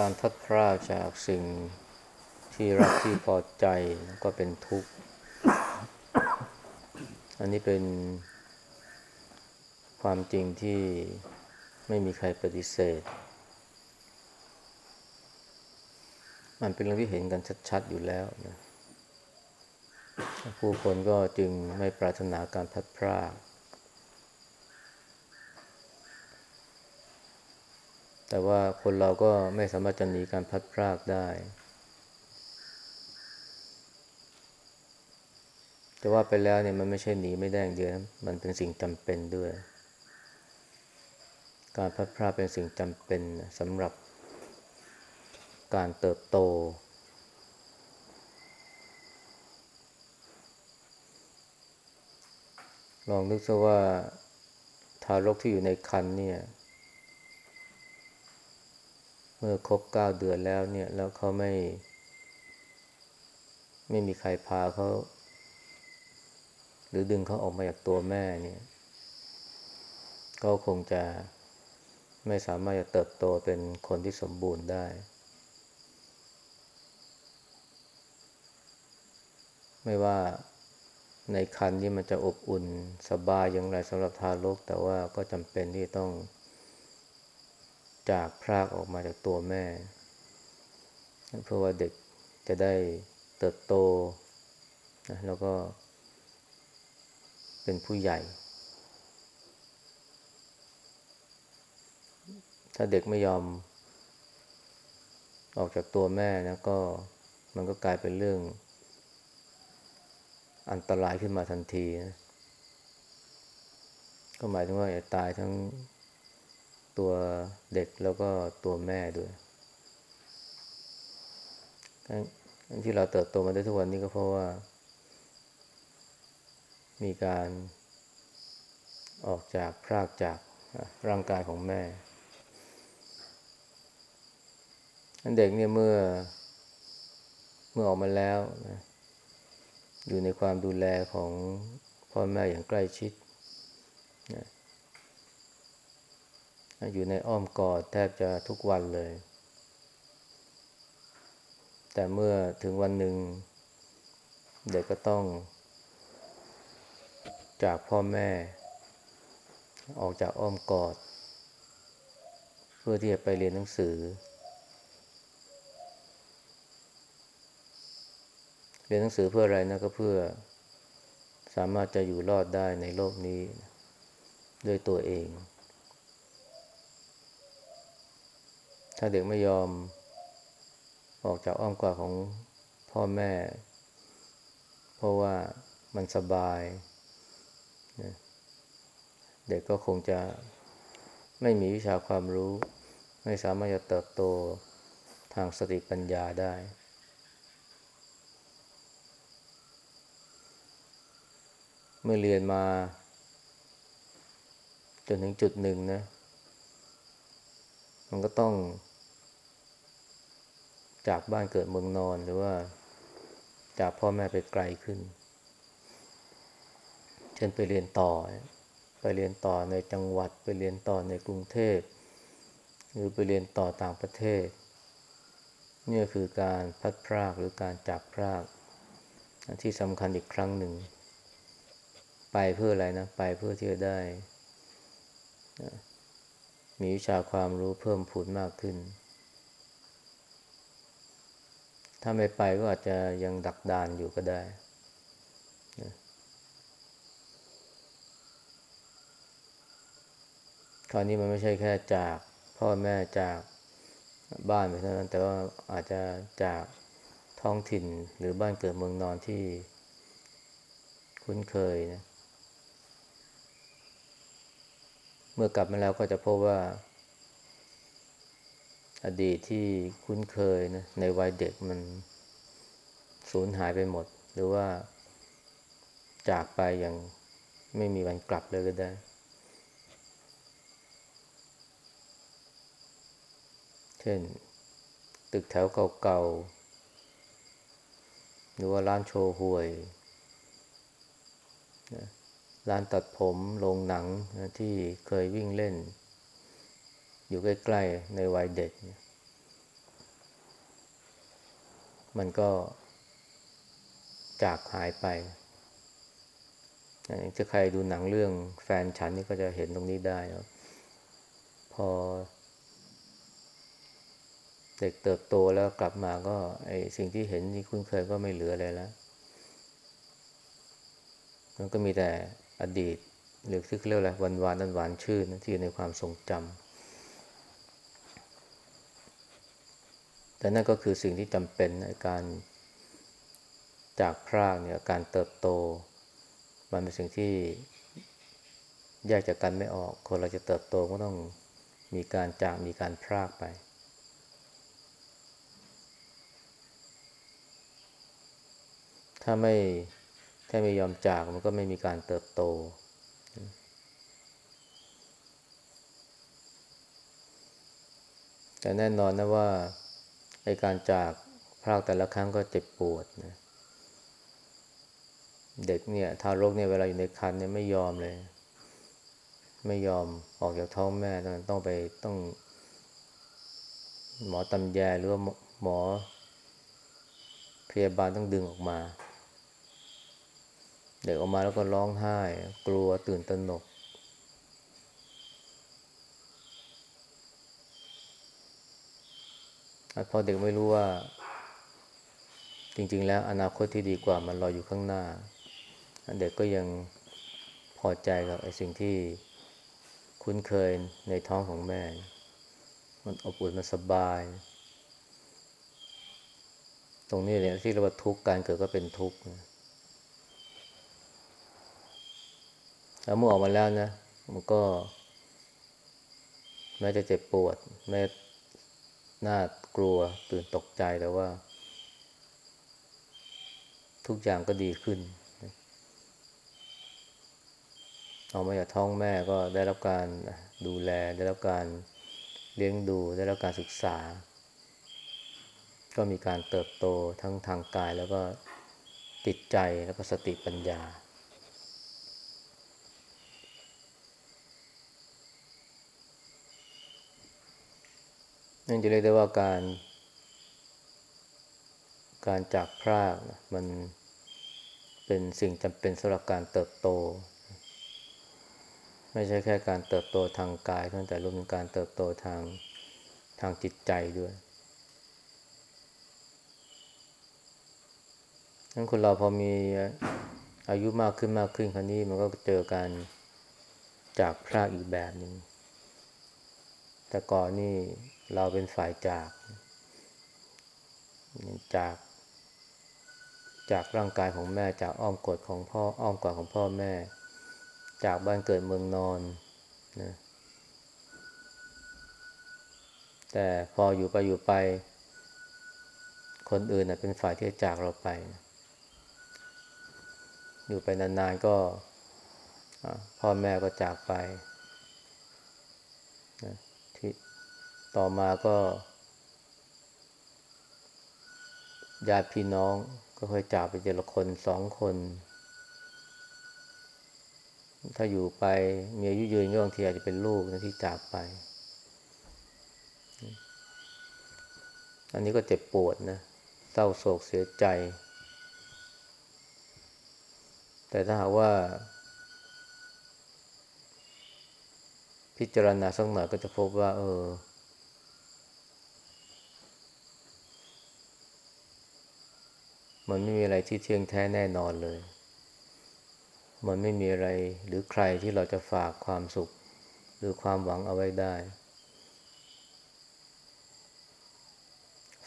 การทัดพรากจากสิ่งที่รักที่พอใจก็เป็นทุกข์ อันนี้เป็นความจริงที่ไม่มีใครปฏิเสธ มันเป็นเรื่องที่เห็นกันชัดๆอยู่แล้วนะผู้คนก็จึงไม่ปรารถนาการพัดพราก แต่ว่าคนเราก็ไม่สามารถจะหนีการพัดพรากได้ แต่ว่าไปแล้วเนี่ยมันไม่ใช่หนีไม่ได้อย่างเดียวมันเป็นสิ่งจำเป็นด้วย การพัดพรากเป็นสิ่งจำเป็นสำหรับการเติบโต ลองนึกซะว่าทารกที่อยู่ในครรภ์เนี่ย มื่อครบเก้าเดือนแล้วเนี่ย แล้วเขาไม่ ไม่มีใครพาเขา หรือดึงเขาออกมาจากตัวแม่เนี่ย ก็คงจะไม่สามารถจะเติบโตเป็นคนที่สมบูรณ์ได้ ไม่ว่าในคันที่มันจะอบอุ่นสบายอย่างไรสำหรับทารก แต่ว่าก็จำเป็นที่ต้อง จากพรากออกมาจากตัวแม่ เพื่อว่าเด็กจะได้เติบโตนะแล้วก็เป็นผู้ใหญ่ ถ้าเด็กไม่ยอมออกจากตัวแม่นะก็มันก็กลายเป็นเรื่อง อันตรายขึ้นมาทันทีนะก็หมายถึงว่าจะตายทั้ง ตัวเด็กแล้วก็ตัวแม่ด้วยที่เราเติบโตมาได้ทุกวันนี้ก็เพราะว่า มีการออกจากพรากจากร่างกายของแม่เด็กเนี่ยเมื่อเมื่อออกมาแล้วนะอยู่ในความดูแลของพ่อแม่อย่างใกล้ชิดนะ อยู่ในอ้อมกอดแทบจะทุกวันเลย แต่เมื่อถึงวันหนึ่ง เด็กก็ต้อง จากพ่อแม่ ออกจากอ้อมกอด เพื่อที่จะไปเรียนหนังสือ เรียนหนังสือเพื่ออะไรนะก็เพื่อสามารถจะอยู่รอดได้ในโลกนี้ ด้วยตัวเอง ถ้าเด็กไม่ยอมออกจากอ้อมกอดของพ่อแม่ เพราะว่ามันสบาย เด็กก็คงจะไม่มีวิชาความรู้ ไม่สามารถจะเติบโตทางสติปัญญาได้ เมื่อเรียนมา จนถึงจุดหนึ่งนะ มันก็ต้อง จากบ้านเกิดเมืองนอนหรือว่า จากพ่อแม่ไปไกลขึ้น เช่นไปเรียนต่อ ไปเรียนต่อในจังหวัด ไปเรียนต่อในกรุงเทพ หรือไปเรียนต่อต่างประเทศนี่คือการพัดพรากหรือการจากพรากที่สำคัญอีกครั้งหนึ่ง ไปเพื่ออะไรนะ ไปเพื่อที่จะได้ มีวิชาความรู้เพิ่มพูนมากขึ้น ถ้าไม่ไปก็อาจจะยังดักดานอยู่ก็ได้คราวนี้มันไม่ใช่แค่จากพ่อแม่จากบ้านไปเท่านั้น แต่ว่าอาจจะจากท้องถิ่นหรือบ้านเกิดเมืองนอนที่คุ้นเคยนะ เมื่อกลับมาแล้วก็จะพบว่า อดีตที่คุ้นเคยนะในวัยเด็กมันสูญหายไปหมด หรือว่าจากไปอย่างไม่มีวันกลับเลยก็ได้ เช่น ตึกแถวเก่าๆ หรือว่าร้านโชว์หวย ร้านตัดผม โรงหนังที่เคยวิ่งเล่น อยู่ใกล้ๆในวัยเด็ก มันก็จากหายไปถ้าใครดูหนังเรื่องแฟนฉันนี่ก็จะเห็นตรงนี้ได้พอ เด็กเติบโตแล้วกลับมาก็ไอสิ่งที่เห็นที่คุ้นเคยก็ไม่เหลือเลยแล้ว มันก็มีแต่อดีตหรือที่เรียกอะไรวันวานนันหวานชื่นที่อยู่ในความทรงจำ แต่นั่นก็คือสิ่งที่จำเป็นในการจากพรากเนี่ยการเติบโต มันเป็นสิ่งที่แยกจากกันไม่ออก คนเราจะเติบโตก็ต้องมีการจากมีการพรากไปถ้าไม่ถ้าไม่ยอมจากมันก็ไม่มีการเติบโต แต่แน่นอนนะว่า ในการจากพรากแต่ละครั้งก็เจ็บปวดนะเด็กเนี่ยทารกเนี่ยเวลาอยู่ในครรภ์เนี่ยไม่ยอมเลย ไม่ยอมออกจากท้องแม่ต้องไปต้อง หมอตำแยหรือว่าหมอ พยาบาลต้องดึงออกมา เด็กออกมาแล้วก็ร้องไห้ กลัวตื่นตระหนก พอเด็กไม่รู้ว่า จริง ๆ แล้วอนาคตที่ดีกว่ามันรออยู่ข้างหน้า เด็กก็ยังพอใจกับไอ้สิ่งที่คุ้นเคยในท้องของแม่ มันอบอุ่นมันสบาย ตรงนี้เนี่ยที่เราว่าทุกข์การเกิดก็เป็นทุกข์แล้วเมื่อออกมาแล้วนะมันก็แม้จะเจ็บปวดแม้น่า กลัวตื่นตกใจแต่ว่า ทุกอย่างก็ดีขึ้นออกมาจากท้องแม่ก็ได้รับการดูแล ได้รับการเลี้ยงดู ได้รับการศึกษา ก็มีการเติบโตทั้งทางกายแล้วก็จิตใจแล้วก็สติปัญญา นั่นจะเรียกได้ว่าการ การจากพรากมันเป็นสิ่งจำเป็นสำหรับการเติบโต ไม่ใช่แค่การเติบโตทางกายเท่านั้นแต่รวมถึงการเติบโตทางทางจิตใจด้วยนั้นคนเราพอมีอายุมากขึ้นมากขึ้นคราวนี้มันก็เจอการจากพรากอีกแบบหนึ่งแต่ก่อนนี่ เราเป็นฝ่ายจาก จาก จากร่างกายของแม่จากอ้อมกอดของพ่ออ้อมกอดของพ่อแม่ จากบ้านเกิดเมืองนอนนะแต่พออยู่ไปอยู่ไป คนอื่นนะเป็นฝ่ายที่จากเราไปอยู่ไปนานๆก็พ่อแม่ก็จากไปนะที่ ต่อมาก็ญาติพี่น้องก็ค่อยจากไปเจละคนสองคน ถ้าอยู่ไปมีอายุยืนก็บางทีอาจจะเป็นลูกนะที่จากไป อันนี้ก็เจ็บปวดนะ เศร้าโศกเสียใจ แต่ถ้าหากว่า พิจารณาสักหน่อยก็จะพบว่า เออ มันไม่มีอะไรที่เที่ยงแท้แน่นอนเลย มันไม่มีอะไรหรือใครที่เราจะฝากความสุข หรือความหวังเอาไว้ได้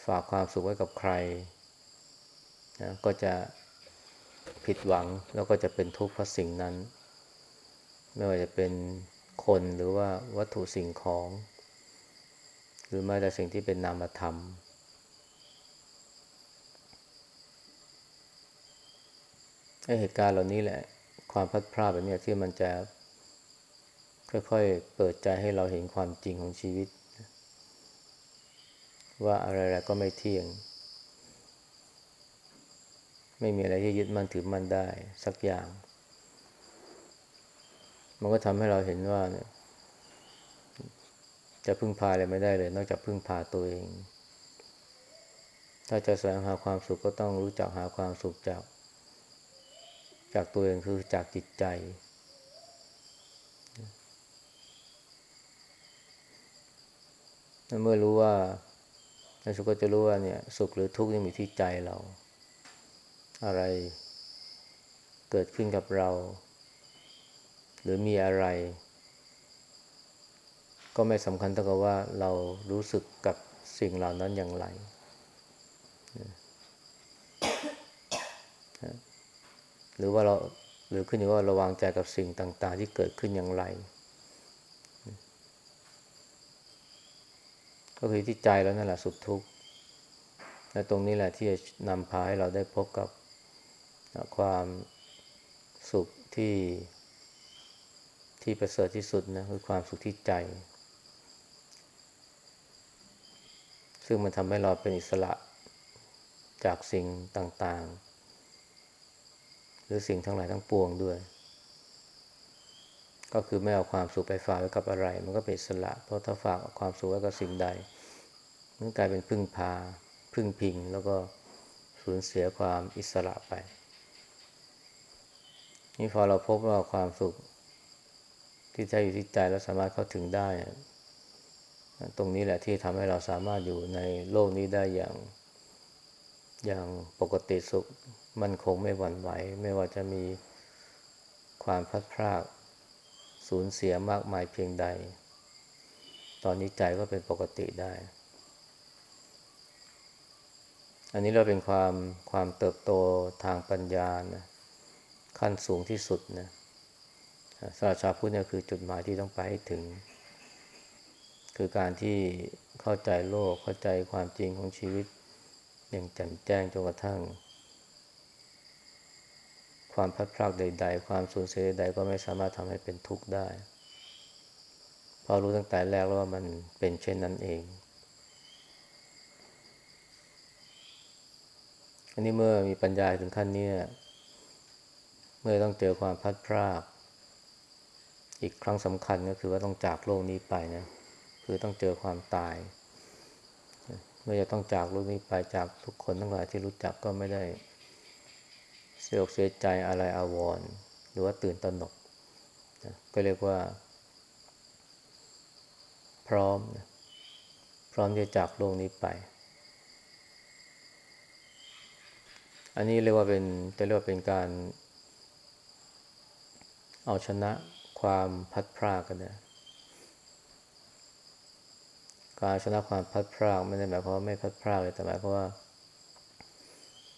ฝากความสุขไว้กับใครนะก็จะผิดหวังแล้วก็จะเป็นทุกข์เพราะสิ่งนั้น ไม่ว่าจะเป็นคนหรือว่าวัตถุสิ่งของ หรือแม้แต่สิ่งที่เป็นนามธรรม เหตุการณ์เหล่านี้แหละ ความพัดพลาดแบบนี้ที่มันจะค่อยๆเปิดใจให้เราเห็นความจริงของชีวิต ว่าอะไรๆก็ไม่เที่ยง ไม่มีอะไรที่ยึดมั่นถือมั่นได้สักอย่าง มันก็ทำให้เราเห็นว่าเนี่ยจะพึ่งพาอะไรไม่ได้เลย นอกจากพึ่งพาตัวเอง ถ้าจะแสวงหาความสุขก็ต้องรู้จักหาความสุขจาก จากตัวเองคือจากจิตใจ เมื่อรู้ว่าในสุขก็จะรู้ว่าเนี่ยสุขหรือทุกข์นี่มีที่ใจเรา อะไรเกิดขึ้นกับเรา หรือมีอะไร ก็ไม่สำคัญเท่ากับว่าเรารู้สึกกับสิ่งเหล่านั้นอย่างไร หรือว่าเราหรือขึ้นอยู่ว่าระวางใจกับสิ่งต่าง ๆ ที่เกิดขึ้นอย่างไร ก็คือที่ใจแล้วนั่นแหละสุขทุกข์และตรงนี้แหละที่จะนำพาให้เราได้พบกับความสุขที่ที่ประเสริฐที่สุดนะคือความสุขที่ใจ ซึ่งมันทำให้เราเป็นอิสระจากสิ่งต่าง ๆ หรือสิ่งทั้งหลายทั้งปวงด้วย ก็คือไม่เอาความสุขไปฝากไว้กับอะไร มันก็เป็นสระเพราะถ้าฝากความสุขไว้กับสิ่งใด มันกลายเป็นพึ่งพา พึ่งพิง แล้วก็สูญเสียความอิสระไป นี่พอเราพบว่าความสุข ที่ใจอยู่ที่ใจแล้วสามารถเข้าถึงได้ ตรงนี้แหละที่ทำให้เราสามารถอยู่ในโลกนี้ได้อย่างอย่างปกติสุข มันคงไม่หวั่นไหว ไม่ว่าจะมีความพัดพรากสูญเสียมากมายเพียงใด ตอนนี้ใจก็เป็นปกติได้ อันนี้เราเป็นความความเติบโตทางปัญญานะขั้นสูงที่สุดนะสรับชาพุทธเนี่ยคือจุดหมายที่ต้องไปให้ถึง คือการที่เข้าใจโลกเข้าใจความจริงของชีวิตอย่างแจ่มแจ้งจนกระทั่ง ความพัดพลาดใด ๆ ความสูญเสียใดๆก็ไม่สามารถทำให้เป็นทุกข์ได้เพราะรู้ตั้งแต่แรกแล้วว่ามันเป็นเช่นนั้นเอง อันนี้เมื่อมีปัญญาถึงขั้นนี้เมื่อต้องเจอความพัดพราก อีกครั้งสำคัญก็คือว่าต้องจากโลกนี้ไปนะ คือต้องเจอความตาย เมื่อจะต้องจากโลกนี้ไปจากทุกคนทั้งหลายที่รู้จักก็ไม่ได้ เสียอกเสียใจอะไรอาวรณ์หรือว่าตื่นตระหนกก็เรียกว่า พร้อมพร้อมที่จะจากโลกนี้ไป อันนี้เรียกว่าเป็นจะเรียกว่าเป็นการ เอาชนะความพัดพรากกันนะการชนะความพัดพรากไม่ได้หมายความว่าไม่พัดพรากเลยแต่หมายความว่า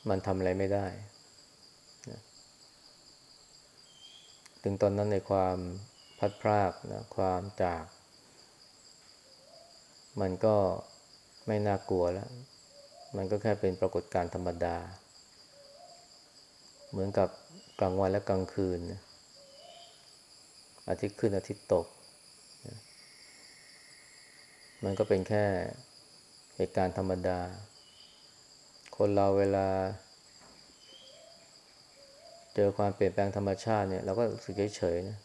มันทำอะไรไม่ได้ ถึงตอนนั้นในความพัดพรากนะความจาก มันก็ไม่น่ากลัวแล้ว มันก็แค่เป็นปรากฏการณ์ธรรมดา เหมือนกับกลางวันและกลางคืน อาทิตย์ขึ้นอาทิตย์ตก มันก็เป็นแค่เหตุการณ์ธรรมดา คนเราเวลา เจอความเปลี่ยนแปลงธรรมชาติเนี่ยเราก็รู้สึกเฉยๆนะ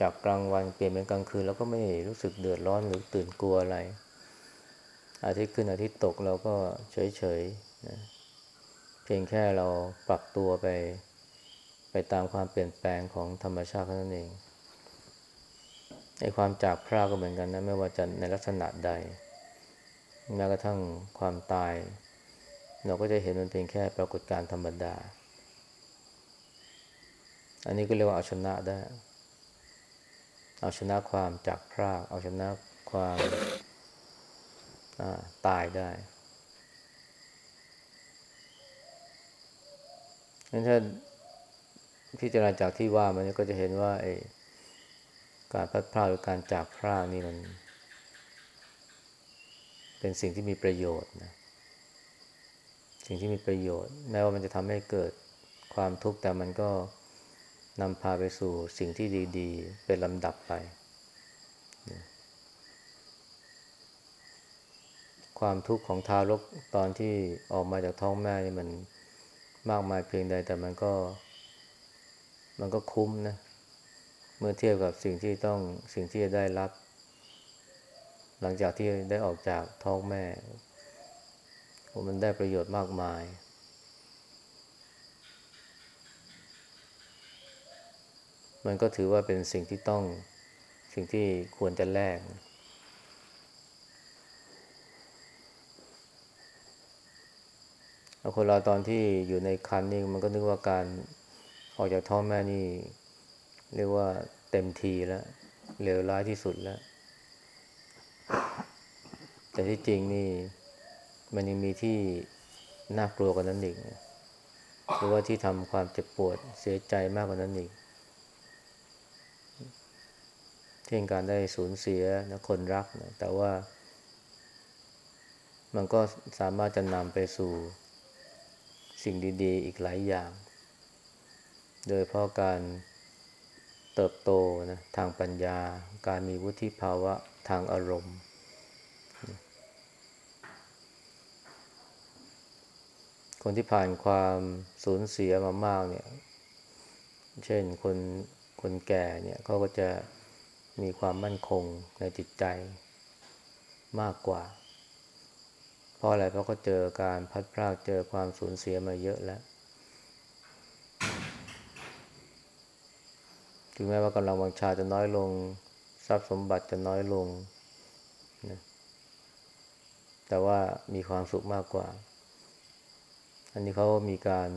จากกลางวันเปลี่ยนเป็นกลางคืนเราก็ไม่รู้สึกเดือดร้อนหรือตื่นกลัวอะไร อาทิตย์ขึ้นอาทิตย์ตกเราก็เฉยๆนะเพียงแค่เราปรับตัวไป ไปตามความเปลี่ยนแปลงของธรรมชาตินั่นเองไอ้ความจากพรากก็เหมือนกันนะไม่ว่าจะในลักษณะใดแม้กระทั่งความตาย เราก็จะเห็นมันเพียงแค่ปรากฏการธรรมดา อันนี้ก็เรียกว่าเอาชนะได้ เอาชนะความจากพราก เอาชนะความตายได้งั้นถ้าพิจารณาจากที่ว่ามันก็จะเห็นว่าไอ้การพัดพลาดหรือการจากพลาดนี่มัน เป็นสิ่งที่มีประโยชน์นะ สิ่งที่มีประโยชน์ แม้ว่ามันจะทำให้เกิดความทุกข์แต่มันก็ นำพาไปสู่สิ่งที่ดีๆ เป็นลำดับไป ความทุกข์ของทารกตอนที่ออกมาจากท้องแม่นี่มันมากมายเพียงใด แต่มันก็ มันก็คุ้มนะ เมื่อเทียบกับสิ่งที่ต้องสิ่งที่จะได้รับ หลังจากที่ได้ออกจากท้องแม่ มันได้ประโยชน์มากมาย มันก็ถือว่าเป็นสิ่งที่ต้องสิ่งที่ควรจะแลกคนเราตอนที่อยู่ในคันนี่มันก็นึกว่าการออกจากท้องแม่นี่ เรียกว่าเต็มทีแล้วเลวร้ายที่สุดแล้ว แต่ที่จริงนี่ มันยังมีที่น่ากลัวกว่านั้นอีกหรือว่าที่ทำความเจ็บปวดเสียใจมากกว่านั้นอีก เช่นการได้สูญเสียนะคนรักนะแต่ว่า มันก็สามารถจะนำไปสู่สิ่งดี ๆ อีกหลายอย่าง โดยเพราะการเติบโตนะทางปัญญา การมีวุฒิภาวะทางอารมณ์ คนที่ผ่านความสูญเสียมามากเนี่ย เช่นคนคนแก่เนี่ยเขาก็จะ มีความมั่นคงในจิตใจมากกว่า เพราะอะไรเพราะเขาเจอการพัดพรากเจอความสูญเสียมาเยอะแล้วถึงแม้ว่ากำลังวังชาจะน้อยลง ทรัพย์สมบัติจะน้อยลงนะแต่ว่ามีความสุขมากกว่า อันนี้เขามีการ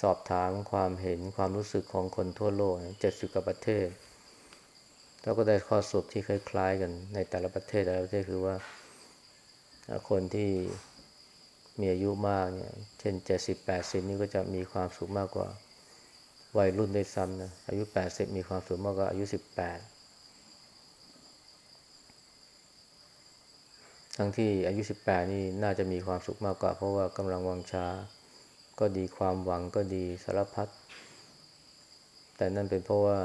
สอบถามความเห็นความรู้สึกของคนทั่วโลกเจ็ดสิบกว่าประเทศ แล้วก็ได้ข้อสรุปที่คล้ายๆกันในแต่ละประเทศแต่ละประเทศคือว่า คนที่มีอายุมากเนี่ย เช่นเจ็ดสิบแปดสิบนี่ก็จะมีความสุขมากกว่าวัยรุ่นได้ซ้ำนะอายุแปดสิบมีความสุขมากกว่าอายุสิบแปดทั้งที่อายุสิบแปดนี่น่าจะมีความสุขมากกว่า เพราะว่ากำลังวังชาก็ดีความหวังก็ดีสารพัดแต่นั่นเป็นเพราะว่า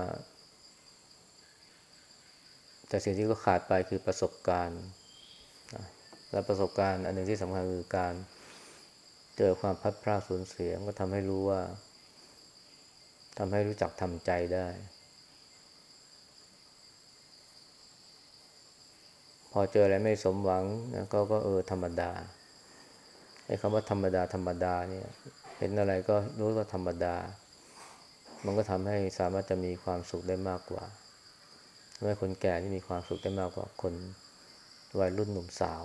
แต่สิ่งที่ก็ขาดไปคือประสบการณ์ และประสบการณ์อันหนึ่งที่สำคัญคือการเจอความพัดพลาดสูญเสียก็ทำให้รู้ว่าทำให้รู้จักทำใจได้ พอเจออะไรไม่สมหวังนะก็ก็เออธรรมดาไอ้คำว่าธรรมดา ธรรมดาเนี่ย เห็นอะไรก็รู้ว่าธรรมดา มันก็ทำให้สามารถจะมีความสุขได้มากกว่า ทำให้คนแก่ที่มีความสุขได้มากกว่าคนวัยรุ่นหนุ่มสาว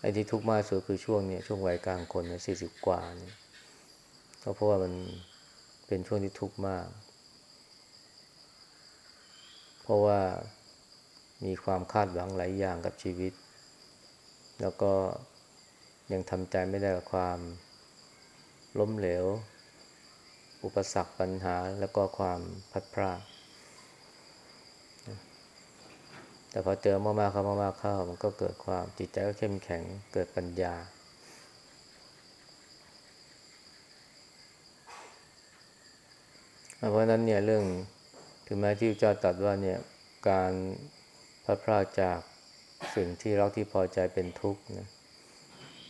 ไอ้ที่ทุกข์มากสุดคือช่วงนี้ช่วงวัยกลางคนเนี่ยสี่สิบกว่าเนี่ยก็เพราะว่ามันเป็นช่วงที่ทุกข์มาก เพราะว่ามีความคาดหวังหลายอย่างกับชีวิต แล้วก็ยังทำใจไม่ได้กับความล้มเหลว อุปสรรคปัญหาแล้วก็ความพัดพลาดแต่พอเจอมากๆเข้ามากๆเข้า มันก็เกิดความจิตใจก็เข้มแข็งเกิดปัญญา เพราะนั้นเนี่ยเรื่องถึงแม้ที่เจ้าตรัสว่าเนี่ยการพัดพลาดจากสิ่งที่รักที่พอใจเป็นทุกข์นะ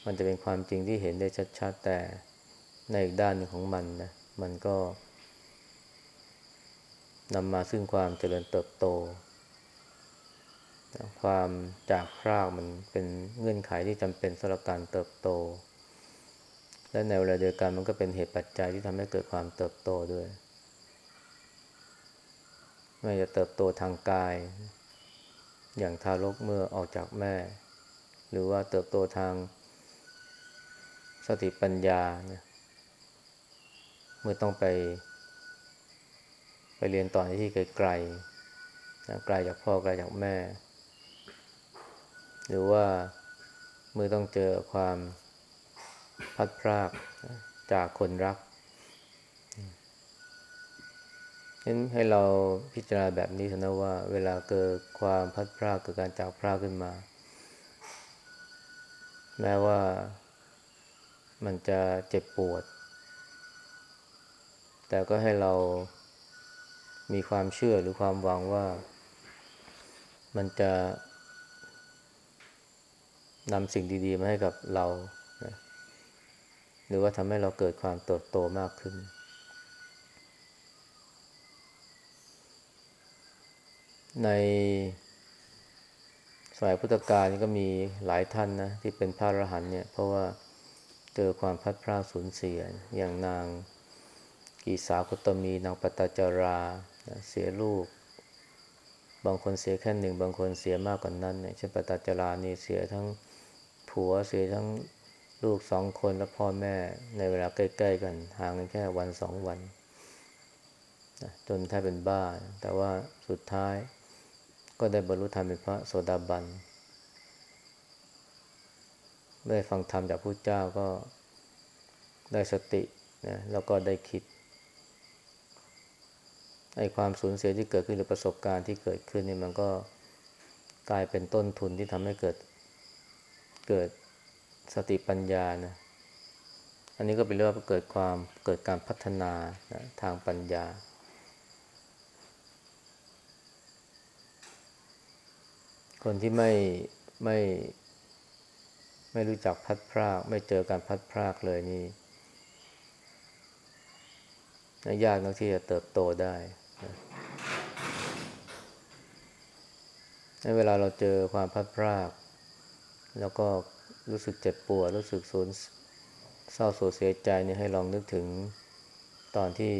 มันจะเป็นความจริงที่เห็นได้ชัดๆแต่ในอีกด้านหนึ่งของมันนะ มันก็นำมาซึ่งความเจริญเติบโต ความจากพรากมันเป็นเงื่อนไขที่จำเป็นสำหรับการเติบโต และในเวลาเดียวกันมันก็เป็นเหตุปัจจัยที่ทำให้เกิดความเติบโตด้วย ไม่จะเติบโตทางกาย อย่างทารกเมื่อออกจากแม่ หรือว่าเติบโตทางสติปัญญาเนี่ย เมื่อต้องไป ไปเรียนต่อในที่ไกลๆไกลจากพ่อไกลจากแม่ หรือว่าเมื่อต้องเจอความพัดพรากจากคนรักเห็นให้เราพิจารณาแบบนี้เถอะนะว่า เวลาเกิดความพัดพรากเกิดการจากพรากขึ้นมา แม้ว่ามันจะเจ็บปวด แต่ก็ให้เรามีความเชื่อหรือความหวังว่า มันจะนำสิ่งดี ๆ มาให้กับเรานะหรือว่าทำให้เราเกิดความเติบโตมากขึ้น ในสมัยพุทธกาลนี่ก็มีหลายท่านนะ ที่เป็นพระอรหันต์เนี่ย เพราะว่าเจอความพัดพรากสูญเสียอย่างนาง กีสาคุตมีนางปตจาราเสียลูก บางคนเสียแค่หนึ่ง บางคนเสียมากกว่านนั้นเนี่ยเช่นปตจารานี่เสียทั้งผัวเสียทั้งลูกสองคนและพ่อแม่ในเวลาใกล้ๆกันห่างกันแค่วันสองวันจนแทบเป็นบ้า แต่ว่าสุดท้ายก็ได้บรรลุธรรมเป็นพระโสดาบันได้ฟังธรรมจากพระเจ้าก็ได้สตินะแล้วก็ได้คิด ไอ้ความสูญเสียที่เกิดขึ้นหรือประสบการณ์ที่เกิดขึ้นนี่มันก็กลายเป็นต้นทุนที่ทำให้เกิดเกิดสติปัญญานะ อันนี้ก็เป็นเรื่องเกิดความเกิดการพัฒนานะทางปัญญา คนที่ไม่ไม่ไม่รู้จักพัดพราก ไม่เจอการพัดพรากเลยนี่ยากนักที่จะเติบโตได้ ในเวลาเราเจอความพัดพราก แล้วก็รู้สึกเจ็บปวดรู้สึกสูญเศร้าโศกเสียใจนี่ให้ลองนึกถึงตอนที่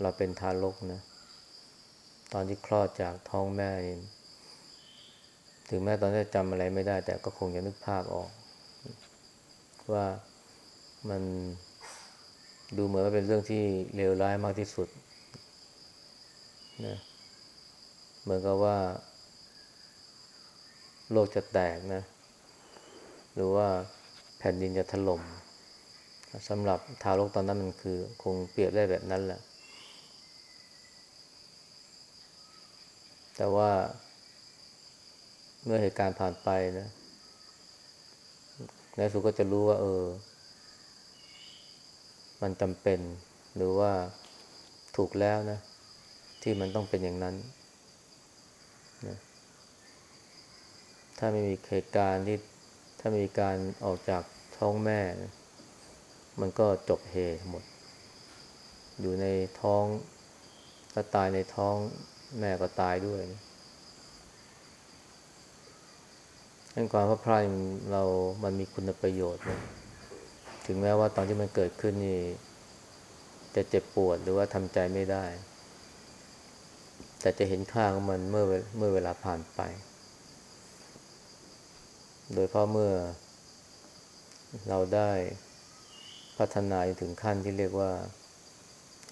เราเป็นทารกนะตอนที่คลอดจากท้องแม่ ถึงแม้ตอนนี้จำอะไรไม่ได้ แต่ก็คงจะนึกภาพออก ว่ามันดูเหมือนว่าเป็นเรื่องที่เลวร้ายมากที่สุด นะเหมือนกับว่า โลกจะแตกนะ หรือว่าแผ่นดินจะถล่มสำหรับทารกตอนนั้นมันคือ คงเปรียบได้แบบนั้นแหละ แต่ว่าเมื่อเหตุการณ์ผ่านไปนะในสุก็จะรู้ว่า เออ มันจำเป็น หรือว่าถูกแล้วนะ ที่มันต้องเป็นอย่างนั้นนะถ้าไม่มีเหตุการณ์ที่ถ้ามีการออกจากท้องแม่นะมันก็จบเหตุหมด อยู่ในท้องถ้าตายในท้องแม่ก็ตายด้วยนะนั่นความพระพรายเรามันมีคุณประโยชน์นะถึงแม้ว่าตอนที่มันเกิดขึ้นนี่ จะเจ็บปวดหรือว่าทำใจไม่ได้ แต่จะเห็นค่าของมันเมื่อเมื่อเวลาผ่านไป โดยเพราะเมื่อ เราได้พัฒนาถึงขั้นที่เรียกว่า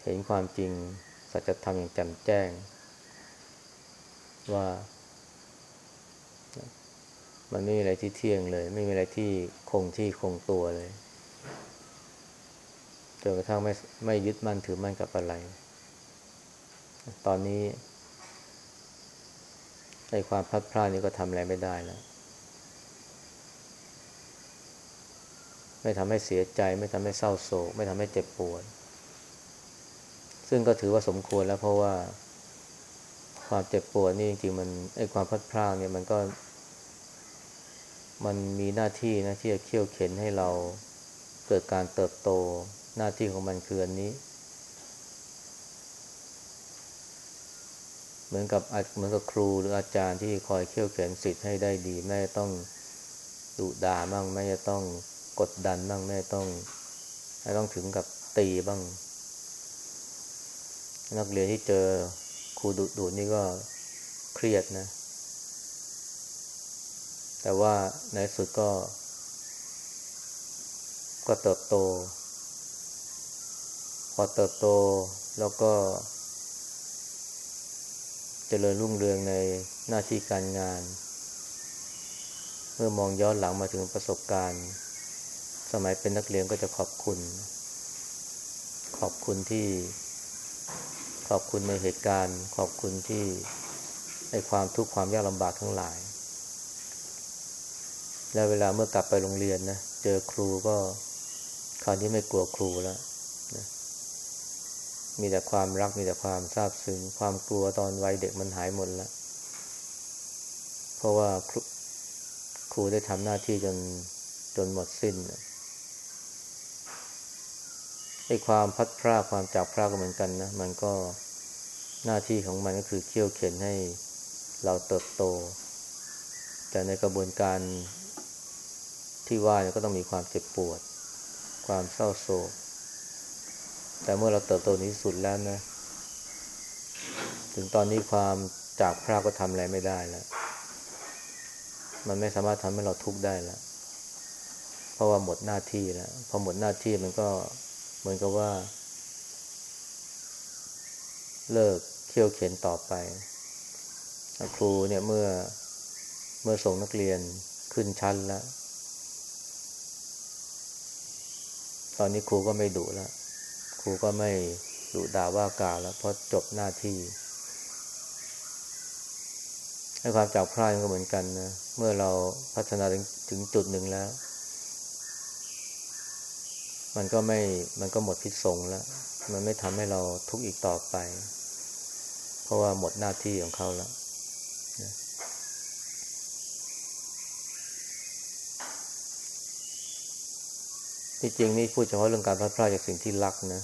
เห็นความจริงสัจธรรมอย่างแจ่มแจ้ง ว่า มันไม่มีอะไรที่เที่ยงเลย ไม่มีอะไรที่คงที่คงตัวเลยจนกระทั่งไม่ไม่ยึดมั่นถือมั่นกับอะไร ตอนนี้ อ้ความพัดพลาดนี้ก็ทำอะไรไม่ได้แล้ว ไม่ทำให้เสียใจ ไม่ทำให้เศร้าโศก ไม่ทำให้เจ็บปวด ซึ่งก็ถือว่าสมควรแล้วเพราะว่า ความเจ็บปวดนี่จริงๆมันไอ้ความพัดพลาดเนี่ยมันก็ มันมีหน้าที่นะที่จะเขี่ยวเข็นให้เราเกิดการเติบโต หน้าที่ของมันคืออันนี้ เห มือนกับเหมือนกับครูหรืออาจารย์ที่คอยเขี่ยวเข็นสิทธิ์ให้ได้ดีแม่ต้องดุด่าบ้างแม่จะต้องกดดันบ้างแม่ต้องไม่ต้องถึงกับตีบ้าง นักเรียนที่เจอครูดุดุนี่ก็เครียดนะ แต่ว่าในสุดก็ ก็เติบโต พอเติบโตแล้วก็ เจริญรุ่งเรืองในหน้าที่การงาน เมื่อมองย้อนหลังมาถึงประสบการณ์ สมัยเป็นนักเรียนก็จะขอบคุณ ขอบคุณที่ ขอบคุณในเหตุการณ์ ขอบคุณที่ในความทุกข์ความยากลำบากทั้งหลาย แล้วเวลาเมื่อกลับไปโรงเรียนนะเจอครูก็คราวนี้ไม่กลัวครูแล้วนะ มีแต่ความรักมีแต่ความซาบซึ้งความกลัวตอนวัยเด็กมันหายหมดแล้ว เพราะว่าครูครูได้ทำหน้าที่จนจนหมดสิ้นไอ้ความพัดพลาดความจากพลาดก็เหมือนกันนะ มันก็หน้าที่ของมันก็คือเคี่ยวเข็นให้เราเติบโต แต่ในกระบวนการที่ว่ายก็ต้องมีความเจ็บปวด ความเศร้าโศก แต่เมื่อเราเติบโตในที่สุดแล้วนะ ถึงตอนนี้ความจากพรากก็ทำอะไรไม่ได้แล้ว มันไม่สามารถทำให้เราทุกข์ได้แล้ว เพราะว่าหมดหน้าที่แล้ว พอหมดหน้าที่มันก็เหมือนกับว่า เลิกเขี่ยวเข็นต่อไป ครูเนี่ยเมื่อเมื่อส่งนักเรียนขึ้นชั้นแล้ว ตอนนี้ครูก็ไม่ดุแล้ว รูก็ไม่ดุด่าว่ากล่าวแล้วเพราะจบหน้าที่ให้ความจากพรายก็เหมือนกันนะ เมื่อเราพัฒนาถึงถึงจุดหนึ่งแล้ว มันก็ไม่มันก็หมดพิษสงแล้ว มันไม่ทำให้เราทุกข์อีกต่อไป เพราะว่าหมดหน้าที่ของเขาแล้วที่จริงนี่พูดเฉพาะเรื่องการพัดพลาดจากสิ่งที่รักนะ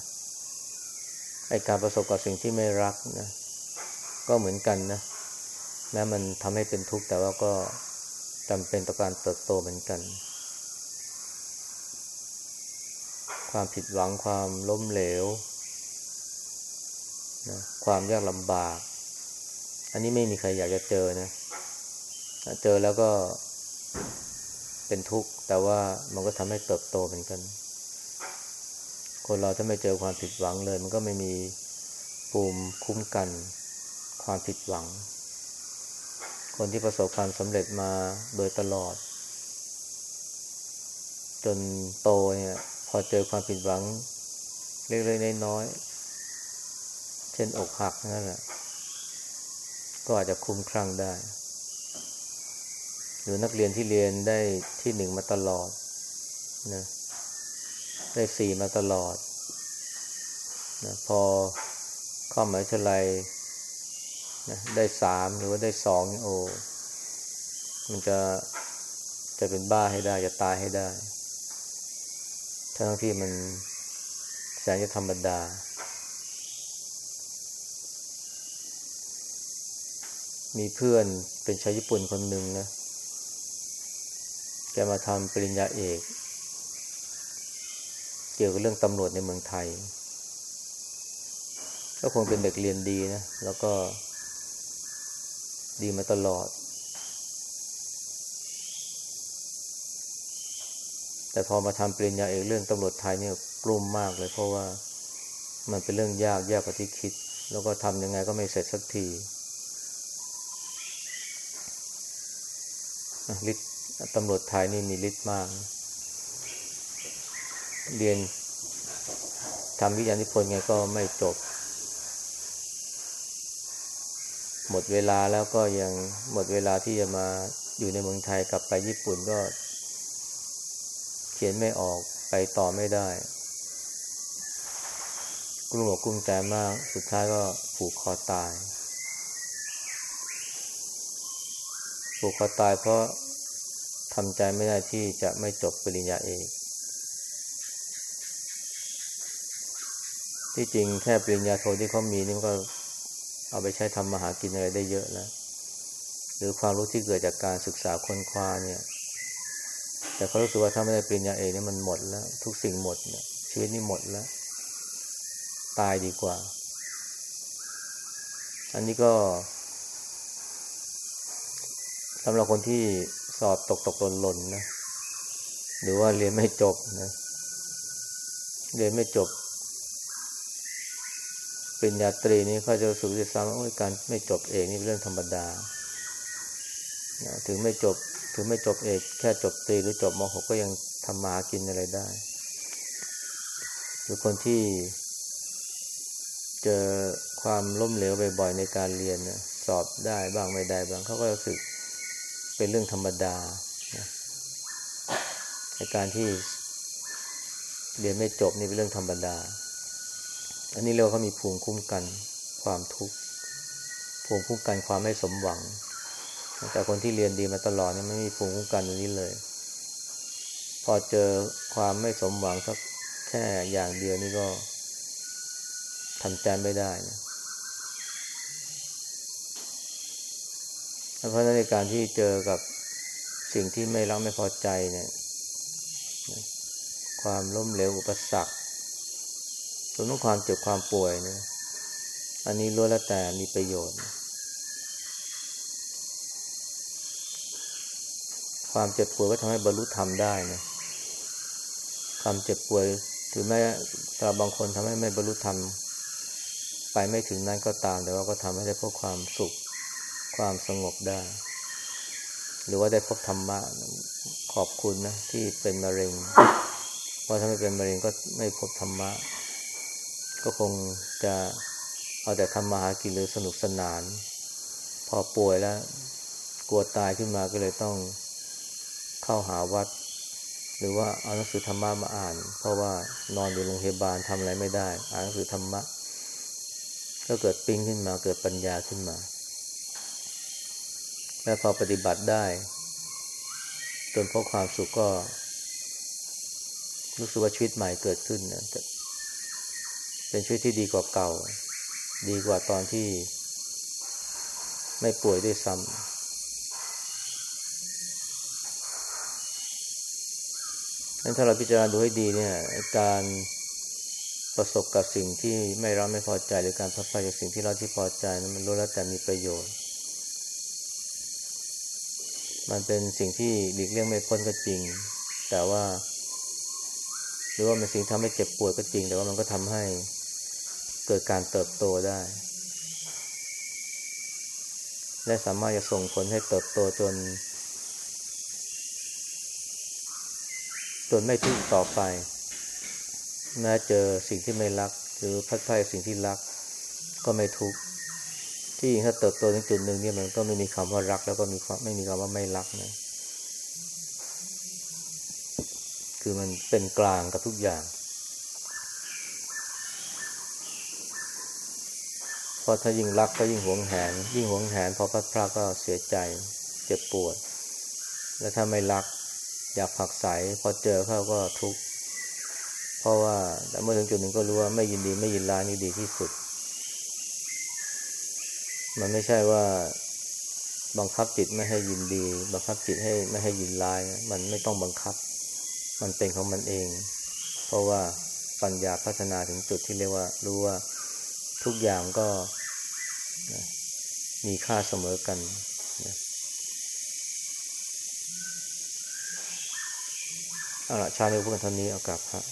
ไอการประสบกับสิ่งที่ไม่รักนะ ก็เหมือนกันนะแม้มันทำให้เป็นทุกข์แต่ว่าก็จำเป็นต่อการเติบโตเหมือนกัน ความผิดหวังความล้มเหลวนะความยากลำบาก อันนี้ไม่มีใครอยากจะเจอนะ เจอแล้วก็เป็นทุกข์แต่ว่ามันก็ทำให้เติบโตเหมือนกัน คนเราถ้าไม่เจอความผิดหวังเลย มันก็ไม่มีภูมิคุ้มกันความผิดหวัง คนที่ประสบความสำเร็จมาโดยตลอด จนโตเนี่ย พอเจอความผิดหวัง เล็กๆน้อยๆเช่นอกหักนั่นแหละก็อาจจะคุ้มครั่งได้ หรือนักเรียนที่เรียนได้ที่หนึ่งมาตลอดนะ ได้สี่มาตลอดนะพอเข้ามหาวิทยาลัยนะได้สามหรือว่าได้สองโอ้มันจะจะเป็นบ้าให้ได้จะตายให้ได้ ทั้งที่มันแสนจะธรรมดา มีเพื่อนเป็นชาวญี่ปุ่นคนหนึ่งนะ แกมาทำปริญญาเอก เกี่ยวกับเรื่องตำรวจในเมืองไทย ก็คงเป็นเด็กเรียนดีนะ แล้วก็ดีมาตลอด แต่พอมาทำปริญญาเอกเรื่องตำรวจไทยเนี่ยกลุ้มมากเลย เพราะว่ามันเป็นเรื่องยากยากกว่าที่คิด แล้วก็ทำยังไงก็ไม่เสร็จสักทีฤทธิ์ตำรวจไทยนี่มีฤทธิ์มาก เรียนทำวิทยานิพนธ์ไงก็ไม่จบ หมดเวลาแล้วก็ยังหมดเวลาที่จะมาอยู่ในเมืองไทยกลับไปญี่ปุ่นก็ เขียนไม่ออกไปต่อไม่ได้กลุ้มอกกลุ้มใจมากสุดท้ายก็ผูกคอตาย ผูกคอตายเพราะทำใจไม่ได้ที่จะไม่จบปริญญาเอก ที่จริงแค่ปริญญาโทที่เขามีนี่ก็เอาไปใช้ทำมาหากินอะไรได้เยอะแล้ว หรือความรู้ที่เกิดจากการศึกษาค้นคว้าเนี่ย แต่เขารู้สึกว่าถ้าไม่ได้ปริญญาเอกนี่มันหมดแล้ว ทุกสิ่งหมดเนี่ยชีวิตนี่หมดแล้ว ตายดีกว่า อันนี้ก็สำหรับคนที่สอบตกตกหล่นหล่นนะ หรือว่าเรียนไม่จบนะ เรียนไม่จบ ป็นญาตรีนี่เขาจะรู้สึกด้วยซ้ำว่าการไม่จบเอกนี่เป็นเรื่องธรรมดา ถึงไม่จบถึงไม่จบเอก แค่จบตรีหรือจบม .6 ก็ยังทำมากินอะไรได้ หรือคนที่เจอความล้มเหลวบ่อยๆในการเรียนนะสอบได้บ้างไม่ได้บ้างเขาก็รู้สึกเป็นเรื่องธรรมดาในการที่เรียนไม่จบนี่เป็นเรื่องธรรมดา อันนี้เราเขามีภูมิคุ้มกันความทุกข์ภูมิคุ้มกันความไม่สมหวัง แต่คนที่เรียนดีมาตลอดเนี่ยไม่มีภูมิคุ้มกันตรงนี้เลย พอเจอความไม่สมหวังสักแค่อย่างเดียวนี่ก็ทำใจไม่ได้นะเพราะในการที่เจอกับสิ่งที่ไม่รักไม่พอใจเนี่ย ความล้มเหลวอุปสรรค รวมทั้งความเจ็บความป่วยเนี่ยอันนี้ล้วนแล้วแต่มีประโยชน์ ความเจ็บป่วยก็ทำให้บรรลุธรรมได้นะความเจ็บป่วยถึงแม้สำหรับบางคนทำให้ไม่บรรลุธรรม ไปไม่ถึงนั้นก็ตาม แต่ว่าก็ทำให้ได้พบความสุข ความสงบได้ หรือว่าได้พบธรรมะขอบคุณนะที่เป็นมะเร็งเพราะถ้าไม่เป็นมะเร็งก็ไม่พบธรรมะ ก็คงจะเอาแต่ทำมาหากินหรือสนุกสนาน พอป่วยแล้ว กลัวตายขึ้นมาก็เลยต้องเข้าหาวัด หรือว่าเอาหนังสือธรรมะมาอ่าน เพราะว่านอนอยู่โรงพยาบาลทำอะไรไม่ได้ อ่านหนังสือธรรมะ ก็เกิดปิ๊งขึ้นมาเกิดปัญญาขึ้นมา และพอปฏิบัติได้ จนพบความสุขก็รู้สึกว่าชีวิตใหม่เกิดขึ้นนะ เป็นชีวิตที่ดีกว่าเก่า ดีกว่าตอนที่ ไม่ป่วยด้วยซ้ำนั้นถ้าเราพิจารณาดูให้ดีเนี่ยการประสบกับสิ่งที่ไม่รักไม่พอใจหรือการพัดพลาดจากสิ่งที่เราที่พอใจนั้นมันรู้แล้วแต่มีประโยชน์ มันเป็นสิ่งที่หลีกเลี่ยงไม่พ้นก็จริง แต่ว่า หรือว่ามันสิ่งทำให้เจ็บปวดก็จริง แต่ว่ามันก็ทำให้ เกิดการเติบโตได้ และสามารถจะส่งผลให้เติบโตจน จนไม่ทุกข์ต่อไปแม้เจอสิ่งที่ไม่รัก หรือพัดพลาดสิ่งที่รัก ก็ไม่ทุกข์ที่ถ้าเติบโตถึงจุดหนึ่งเนี่ยมันก็ไม่มีคำว่ารัก แล้วก็มีความไม่มีคำว่าไม่รักนะคือมันเป็นกลางกับทุกอย่าง เพ ราะถ้ายิ่งรักก็ยิ่งหวงแหน ยิ่งหวงแหนพอพัดพลาดก็เสียใจเจ็บปวด และถ้าไม่รักอยากผักใสพอเจอเขาก็ทุกข์เพราะว่าแต่เมื่อถึงจุดหนึ่งก็รู้ว่าไม่ยินดีไม่ยินร้ายนี่ดีที่สุด มันไม่ใช่ว่าบังคับจิตไม่ให้ยินดี บังคับจิตให้ไม่ให้ยินร้าย มันไม่ต้องบังคับ มันเป็นของมันเอง เพราะว่าปัญญาพัฒนาถึงจุดที่เรียกว่า รู้ว่าทุกอย่างก็ นะมีค่าเสมอกันนะเอาละชาเนีพูดกันเท่านี้เอากลับฮะ